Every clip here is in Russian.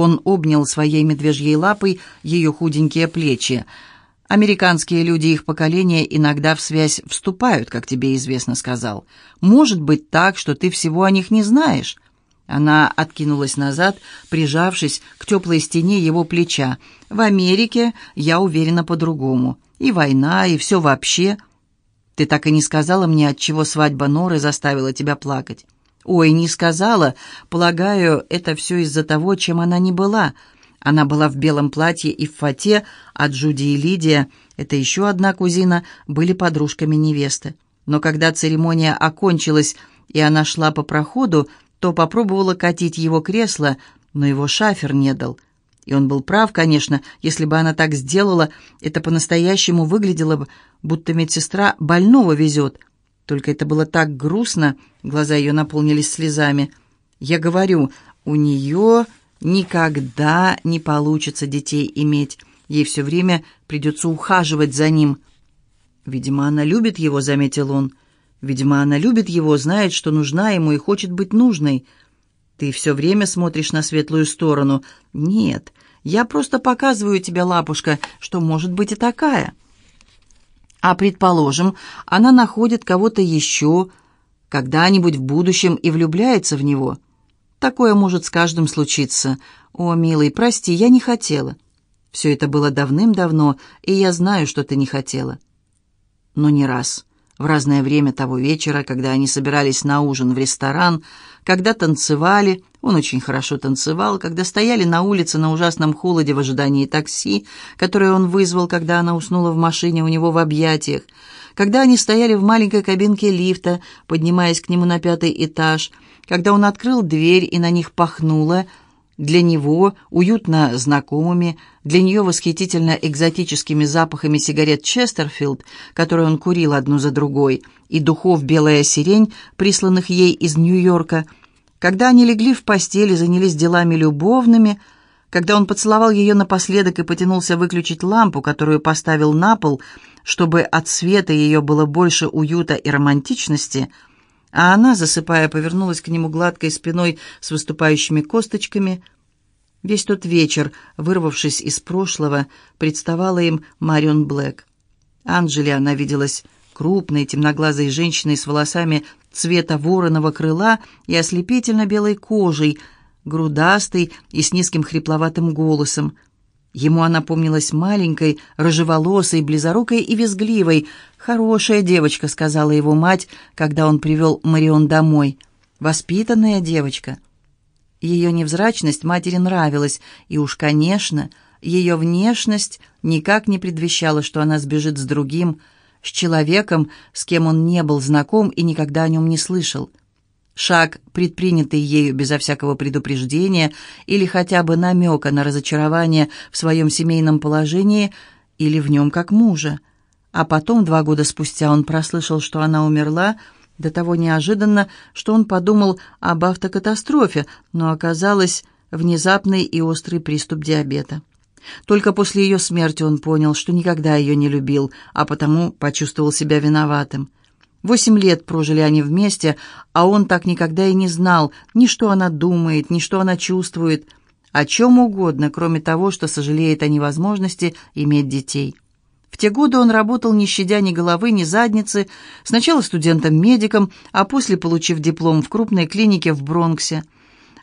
Он обнял своей медвежьей лапой ее худенькие плечи. «Американские люди их поколения иногда в связь вступают, как тебе известно сказал. Может быть так, что ты всего о них не знаешь». Она откинулась назад, прижавшись к теплой стене его плеча. «В Америке, я уверена, по-другому. И война, и все вообще. Ты так и не сказала мне, от чего свадьба Норы заставила тебя плакать». «Ой, не сказала. Полагаю, это все из-за того, чем она не была. Она была в белом платье и в фате, а Джуди и Лидия, это еще одна кузина, были подружками невесты. Но когда церемония окончилась, и она шла по проходу, то попробовала катить его кресло, но его шафер не дал. И он был прав, конечно, если бы она так сделала, это по-настоящему выглядело бы, будто медсестра больного везет. Только это было так грустно, глаза ее наполнились слезами. Я говорю, у нее никогда не получится детей иметь. Ей все время придется ухаживать за ним. «Видимо, она любит его», — заметил он. Видимо, она любит его, знает, что нужна ему и хочет быть нужной. Ты все время смотришь на светлую сторону. Нет, я просто показываю тебе, лапушка, что может быть и такая. А предположим, она находит кого-то еще, когда-нибудь в будущем и влюбляется в него. Такое может с каждым случиться. О, милый, прости, я не хотела. Все это было давным-давно, и я знаю, что ты не хотела. Но не раз в разное время того вечера, когда они собирались на ужин в ресторан, когда танцевали, он очень хорошо танцевал, когда стояли на улице на ужасном холоде в ожидании такси, которое он вызвал, когда она уснула в машине у него в объятиях, когда они стояли в маленькой кабинке лифта, поднимаясь к нему на пятый этаж, когда он открыл дверь и на них пахнуло – для него уютно знакомыми, для нее восхитительно экзотическими запахами сигарет Честерфилд, которые он курил одну за другой, и духов «Белая сирень», присланных ей из Нью-Йорка. Когда они легли в постели, занялись делами любовными, когда он поцеловал ее напоследок и потянулся выключить лампу, которую поставил на пол, чтобы от света ее было больше уюта и романтичности – а она, засыпая, повернулась к нему гладкой спиной с выступающими косточками. Весь тот вечер, вырвавшись из прошлого, представала им Марион Блэк. Анжели она виделась крупной, темноглазой женщиной с волосами цвета вороного крыла и ослепительно белой кожей, грудастой и с низким хрипловатым голосом — Ему она помнилась маленькой, рыжеволосой, близорукой и визгливой. «Хорошая девочка», — сказала его мать, когда он привел Марион домой. «Воспитанная девочка». Ее невзрачность матери нравилась, и уж, конечно, ее внешность никак не предвещала, что она сбежит с другим, с человеком, с кем он не был знаком и никогда о нем не слышал. Шаг, предпринятый ею безо всякого предупреждения или хотя бы намека на разочарование в своем семейном положении или в нем как мужа. А потом, два года спустя, он прослышал, что она умерла, до того неожиданно, что он подумал об автокатастрофе, но оказалось внезапный и острый приступ диабета. Только после ее смерти он понял, что никогда ее не любил, а потому почувствовал себя виноватым. Восемь лет прожили они вместе, а он так никогда и не знал ни что она думает, ни что она чувствует, о чем угодно, кроме того, что сожалеет о невозможности иметь детей. В те годы он работал, не щадя ни головы, ни задницы, сначала студентом-медиком, а после получив диплом в крупной клинике в Бронксе.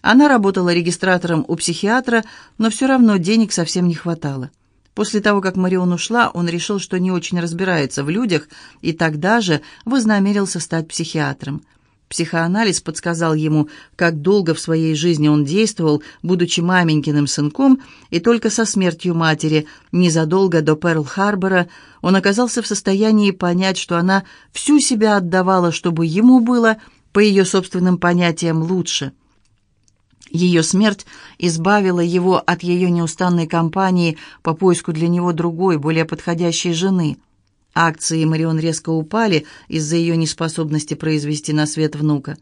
Она работала регистратором у психиатра, но все равно денег совсем не хватало. После того, как Марион ушла, он решил, что не очень разбирается в людях, и тогда же вознамерился стать психиатром. Психоанализ подсказал ему, как долго в своей жизни он действовал, будучи маменькиным сынком, и только со смертью матери, незадолго до Перл-Харбора, он оказался в состоянии понять, что она всю себя отдавала, чтобы ему было, по ее собственным понятиям, лучше – ее смерть избавила его от ее неустанной кампании по поиску для него другой, более подходящей жены. Акции Марион резко упали из-за ее неспособности произвести на свет внука.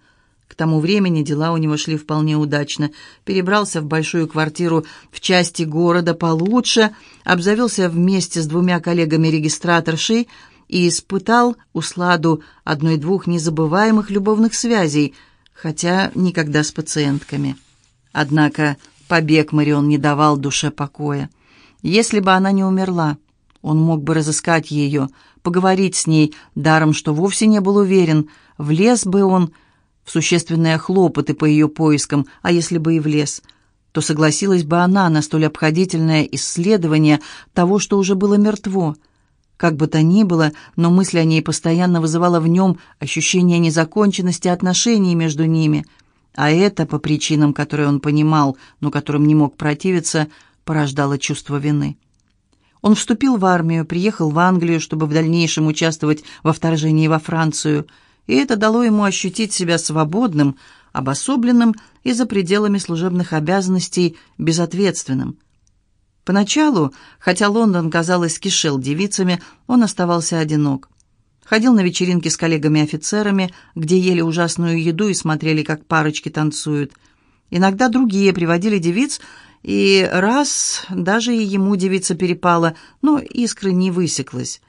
К тому времени дела у него шли вполне удачно. Перебрался в большую квартиру в части города получше, обзавелся вместе с двумя коллегами-регистраторшей и испытал усладу одной-двух незабываемых любовных связей, хотя никогда с пациентками. Однако Побег Марион не давал душе покоя. Если бы она не умерла, он мог бы разыскать ее, поговорить с ней, даром что вовсе не был уверен, влез бы он в существенные хлопоты по ее поискам, а если бы и влез, то согласилась бы она на столь обходительное исследование того, что уже было мертво. Как бы то ни было, но мысль о ней постоянно вызывала в нем ощущение незаконченности отношений между ними, а это, по причинам, которые он понимал, но которым не мог противиться, порождало чувство вины. Он вступил в армию, приехал в Англию, чтобы в дальнейшем участвовать во вторжении во Францию – и это дало ему ощутить себя свободным, обособленным и за пределами служебных обязанностей безответственным. Поначалу, хотя Лондон, казалось, кишел девицами, он оставался одинок. Ходил на вечеринки с коллегами-офицерами, где ели ужасную еду и смотрели, как парочки танцуют. Иногда другие приводили девиц, и раз даже и ему девица перепала, но искры не высеклась.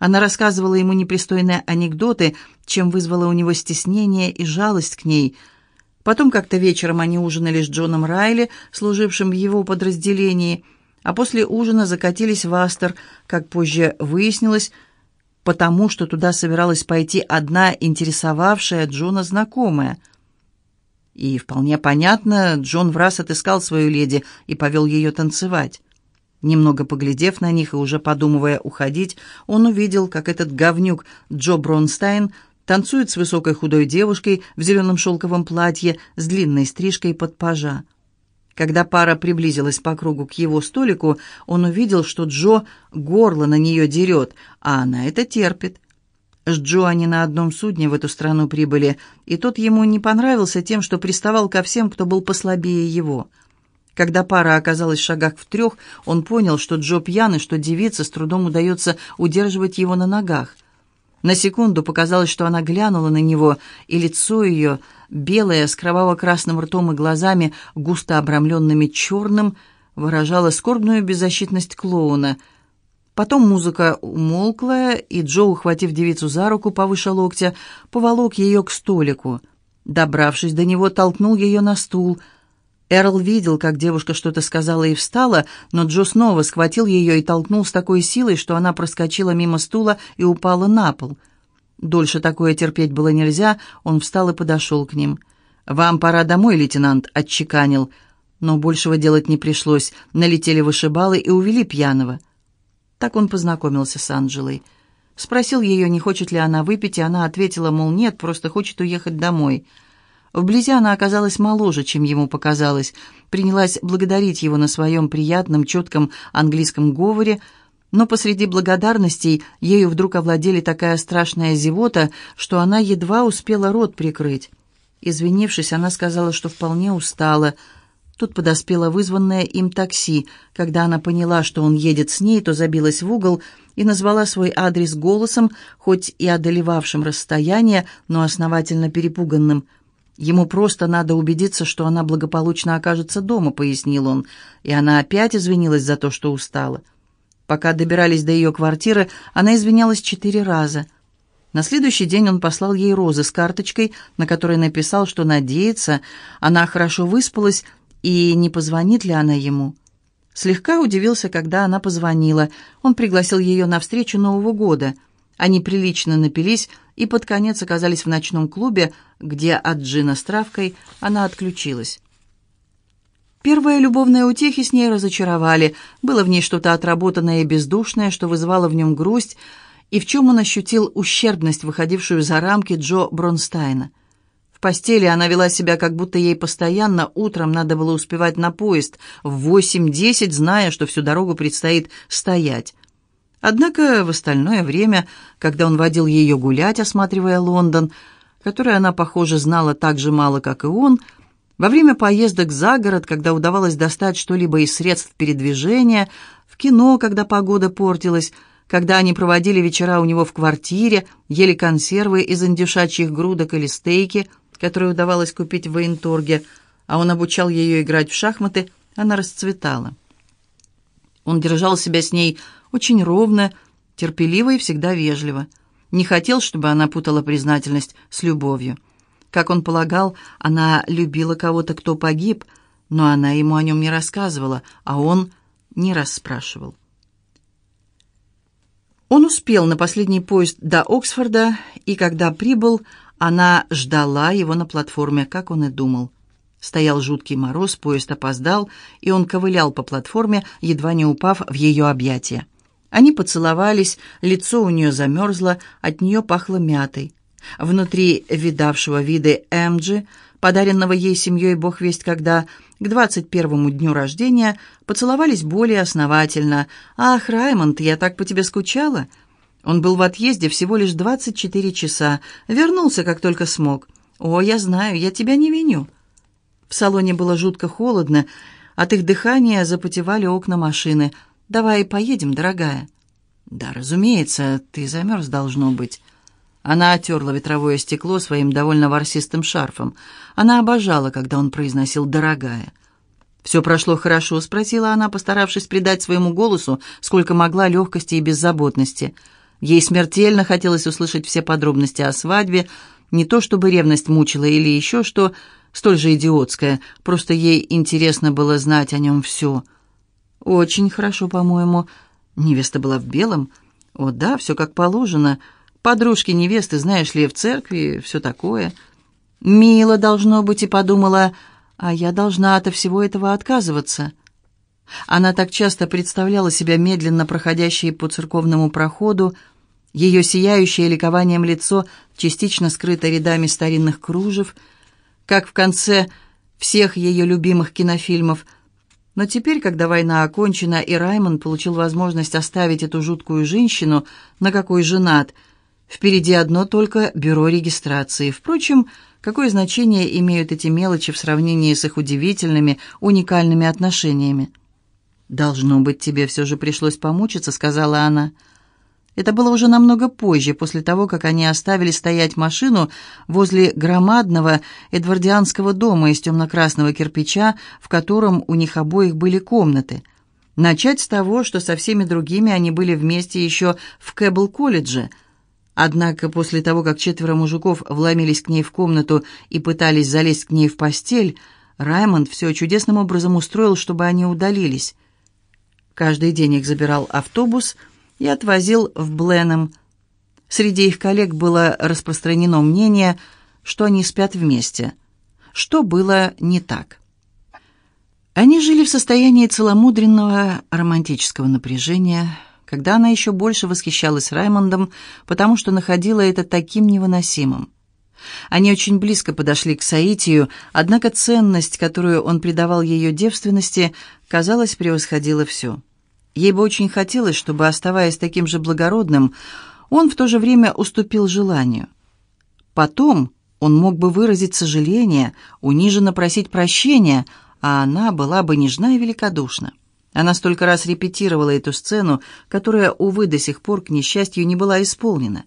Она рассказывала ему непристойные анекдоты, чем вызвало у него стеснение и жалость к ней. Потом как-то вечером они ужинали с Джоном Райли, служившим в его подразделении, а после ужина закатились в Астер, как позже выяснилось, потому что туда собиралась пойти одна интересовавшая Джона знакомая. И вполне понятно, Джон в раз отыскал свою леди и повел ее танцевать. Немного поглядев на них и уже подумывая уходить, он увидел, как этот говнюк Джо Бронстайн танцует с высокой худой девушкой в зеленом шелковом платье с длинной стрижкой под пажа. Когда пара приблизилась по кругу к его столику, он увидел, что Джо горло на нее дерет, а она это терпит. С Джо они на одном судне в эту страну прибыли, и тот ему не понравился тем, что приставал ко всем, кто был послабее его – когда пара оказалась в шагах в трех, он понял, что Джо пьян и что девице с трудом удается удерживать его на ногах. На секунду показалось, что она глянула на него, и лицо ее, белое, с кроваво-красным ртом и глазами, густо обрамленными черным, выражало скорбную беззащитность клоуна. Потом музыка умолкла, и Джо, ухватив девицу за руку повыше локтя, поволок ее к столику. Добравшись до него, толкнул ее на стул — Эрл видел, как девушка что-то сказала и встала, но Джо снова схватил ее и толкнул с такой силой, что она проскочила мимо стула и упала на пол. Дольше такое терпеть было нельзя, он встал и подошел к ним. «Вам пора домой, лейтенант», — отчеканил. Но большего делать не пришлось. Налетели вышибалы и увели пьяного. Так он познакомился с Анджелой. Спросил ее, не хочет ли она выпить, и она ответила, мол, нет, просто хочет уехать домой. Вблизи она оказалась моложе, чем ему показалось, принялась благодарить его на своем приятном, четком английском говоре, но посреди благодарностей ею вдруг овладели такая страшная зевота, что она едва успела рот прикрыть. Извинившись, она сказала, что вполне устала. Тут подоспело вызванное им такси. Когда она поняла, что он едет с ней, то забилась в угол и назвала свой адрес голосом, хоть и одолевавшим расстояние, но основательно перепуганным – «Ему просто надо убедиться, что она благополучно окажется дома», — пояснил он, и она опять извинилась за то, что устала. Пока добирались до ее квартиры, она извинялась четыре раза. На следующий день он послал ей розы с карточкой, на которой написал, что надеется, она хорошо выспалась и не позвонит ли она ему. Слегка удивился, когда она позвонила. Он пригласил ее на встречу Нового года — они прилично напились и под конец оказались в ночном клубе, где от джина с травкой она отключилась. Первые любовные утехи с ней разочаровали. Было в ней что-то отработанное и бездушное, что вызывало в нем грусть, и в чем он ощутил ущербность, выходившую за рамки Джо Бронстайна. В постели она вела себя, как будто ей постоянно утром надо было успевать на поезд в 8-10, зная, что всю дорогу предстоит стоять. Однако в остальное время, когда он водил ее гулять, осматривая Лондон, который она, похоже, знала так же мало, как и он, во время поездок за город, когда удавалось достать что-либо из средств передвижения, в кино, когда погода портилась, когда они проводили вечера у него в квартире, ели консервы из индюшачьих грудок или стейки, которые удавалось купить в военторге, а он обучал ее играть в шахматы, она расцветала. Он держал себя с ней очень ровно, терпеливо и всегда вежливо. Не хотел, чтобы она путала признательность с любовью. Как он полагал, она любила кого-то, кто погиб, но она ему о нем не рассказывала, а он не расспрашивал. Он успел на последний поезд до Оксфорда, и когда прибыл, она ждала его на платформе, как он и думал. Стоял жуткий мороз, поезд опоздал, и он ковылял по платформе, едва не упав в ее объятия. Они поцеловались, лицо у нее замерзло, от нее пахло мятой. Внутри видавшего виды Эмджи, подаренного ей семьей бог весть когда, к двадцать первому дню рождения, поцеловались более основательно. «Ах, Раймонд, я так по тебе скучала!» Он был в отъезде всего лишь двадцать четыре часа, вернулся, как только смог. «О, я знаю, я тебя не виню». В салоне было жутко холодно, от их дыхания запотевали окна машины. «Давай поедем, дорогая». «Да, разумеется, ты замерз, должно быть». Она отерла ветровое стекло своим довольно ворсистым шарфом. Она обожала, когда он произносил «дорогая». «Все прошло хорошо?» — спросила она, постаравшись придать своему голосу сколько могла легкости и беззаботности. Ей смертельно хотелось услышать все подробности о свадьбе, не то чтобы ревность мучила или еще что, столь же идиотское, просто ей интересно было знать о нем все. «Очень хорошо, по-моему. Невеста была в белом?» «О да, все как положено. Подружки невесты, знаешь ли, в церкви, все такое. Мило должно быть, и подумала, а я должна от всего этого отказываться. Она так часто представляла себя медленно проходящей по церковному проходу, ее сияющее ликованием лицо частично скрыто рядами старинных кружев, как в конце всех ее любимых кинофильмов. Но теперь, когда война окончена, и Раймонд получил возможность оставить эту жуткую женщину, на какой женат – Впереди одно только бюро регистрации. Впрочем, какое значение имеют эти мелочи в сравнении с их удивительными, уникальными отношениями? «Должно быть, тебе все же пришлось помучиться», — сказала она. Это было уже намного позже, после того, как они оставили стоять машину возле громадного эдвардианского дома из темно-красного кирпича, в котором у них обоих были комнаты. Начать с того, что со всеми другими они были вместе еще в Кэббл-колледже — Однако после того, как четверо мужиков вломились к ней в комнату и пытались залезть к ней в постель, Раймонд все чудесным образом устроил, чтобы они удалились. Каждый день их забирал автобус и отвозил в Бленом. Среди их коллег было распространено мнение, что они спят вместе. Что было не так. Они жили в состоянии целомудренного романтического напряжения, когда она еще больше восхищалась Раймондом, потому что находила это таким невыносимым. Они очень близко подошли к Саитию, однако ценность, которую он придавал ее девственности, казалось, превосходила все. Ей бы очень хотелось, чтобы, оставаясь таким же благородным, он в то же время уступил желанию. Потом он мог бы выразить сожаление, униженно просить прощения, а она была бы нежна и великодушна. Она столько раз репетировала эту сцену, которая, увы, до сих пор, к несчастью, не была исполнена.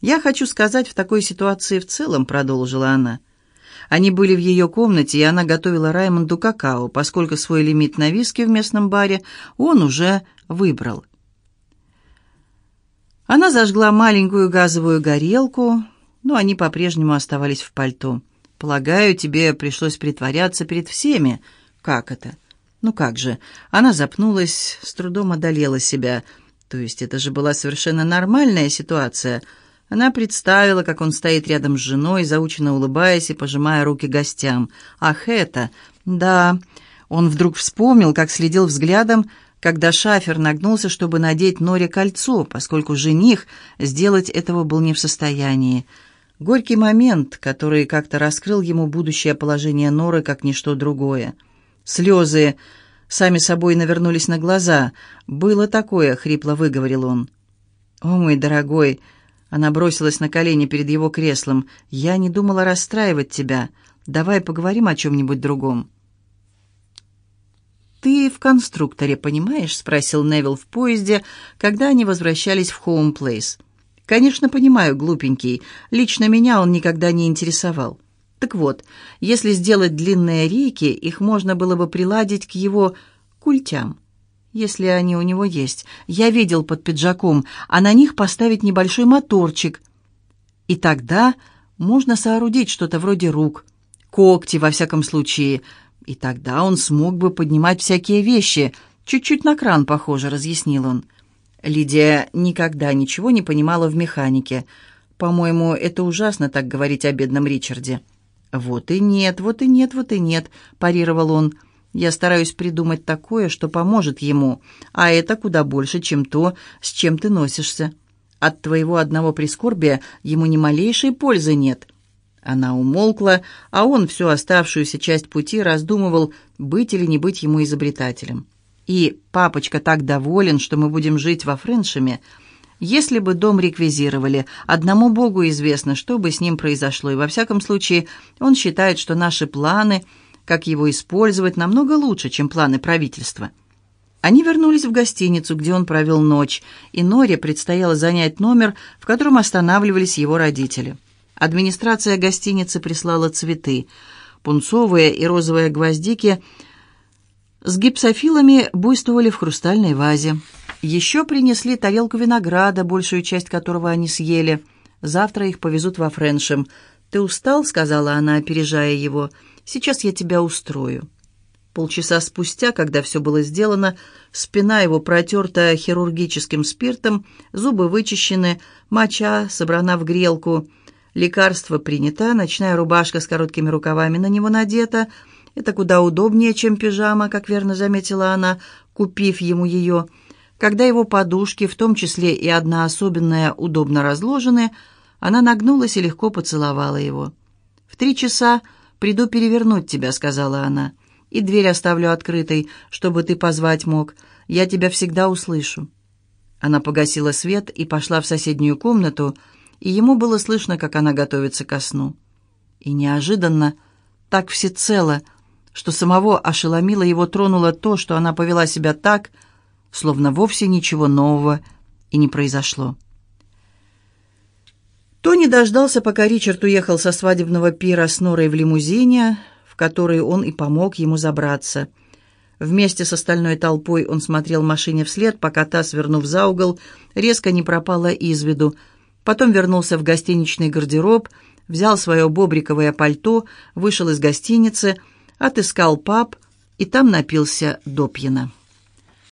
«Я хочу сказать, в такой ситуации в целом», — продолжила она. Они были в ее комнате, и она готовила Раймонду какао, поскольку свой лимит на виски в местном баре он уже выбрал. Она зажгла маленькую газовую горелку, но они по-прежнему оставались в пальто. «Полагаю, тебе пришлось притворяться перед всеми. Как это?» Ну как же, она запнулась, с трудом одолела себя. То есть это же была совершенно нормальная ситуация. Она представила, как он стоит рядом с женой, заученно улыбаясь и пожимая руки гостям. Ах, это... Да, он вдруг вспомнил, как следил взглядом, когда шафер нагнулся, чтобы надеть Норе кольцо, поскольку жених сделать этого был не в состоянии. Горький момент, который как-то раскрыл ему будущее положение Норы, как ничто другое. Слезы сами собой навернулись на глаза. «Было такое», — хрипло выговорил он. «О, мой дорогой!» Она бросилась на колени перед его креслом. «Я не думала расстраивать тебя. Давай поговорим о чем-нибудь другом». «Ты в конструкторе, понимаешь?» — спросил Невил в поезде, когда они возвращались в Хоум-Плейс. «Конечно, понимаю, глупенький. Лично меня он никогда не интересовал. Так вот, если сделать длинные рейки, их можно было бы приладить к его культям, если они у него есть. Я видел под пиджаком, а на них поставить небольшой моторчик. И тогда можно соорудить что-то вроде рук, когти, во всяком случае. И тогда он смог бы поднимать всякие вещи. Чуть-чуть на кран, похоже, разъяснил он. Лидия никогда ничего не понимала в механике. По-моему, это ужасно так говорить о бедном Ричарде. «Вот и нет, вот и нет, вот и нет», – парировал он. «Я стараюсь придумать такое, что поможет ему, а это куда больше, чем то, с чем ты носишься. От твоего одного прискорбия ему ни малейшей пользы нет». Она умолкла, а он всю оставшуюся часть пути раздумывал, быть или не быть ему изобретателем. И папочка так доволен, что мы будем жить во Френшеме. Если бы дом реквизировали, одному Богу известно, что бы с ним произошло, и во всяком случае он считает, что наши планы, как его использовать, намного лучше, чем планы правительства. Они вернулись в гостиницу, где он провел ночь, и Норе предстояло занять номер, в котором останавливались его родители. Администрация гостиницы прислала цветы. Пунцовые и розовые гвоздики – с гипсофилами буйствовали в хрустальной вазе. Еще принесли тарелку винограда, большую часть которого они съели. Завтра их повезут во Френшем. «Ты устал?» — сказала она, опережая его. «Сейчас я тебя устрою». Полчаса спустя, когда все было сделано, спина его протерта хирургическим спиртом, зубы вычищены, моча собрана в грелку, лекарство принято, ночная рубашка с короткими рукавами на него надета — это куда удобнее, чем пижама, как верно заметила она, купив ему ее. Когда его подушки, в том числе и одна особенная, удобно разложены, она нагнулась и легко поцеловала его. «В три часа приду перевернуть тебя», — сказала она, — «и дверь оставлю открытой, чтобы ты позвать мог. Я тебя всегда услышу». Она погасила свет и пошла в соседнюю комнату, и ему было слышно, как она готовится ко сну. И неожиданно, так всецело, — что самого ошеломило его тронуло то, что она повела себя так, словно вовсе ничего нового и не произошло. Тони дождался, пока Ричард уехал со свадебного пира с Норой в лимузине, в который он и помог ему забраться. Вместе с остальной толпой он смотрел машине вслед, пока та, свернув за угол, резко не пропала из виду. Потом вернулся в гостиничный гардероб, взял свое бобриковое пальто, вышел из гостиницы — отыскал паб и там напился допьяна.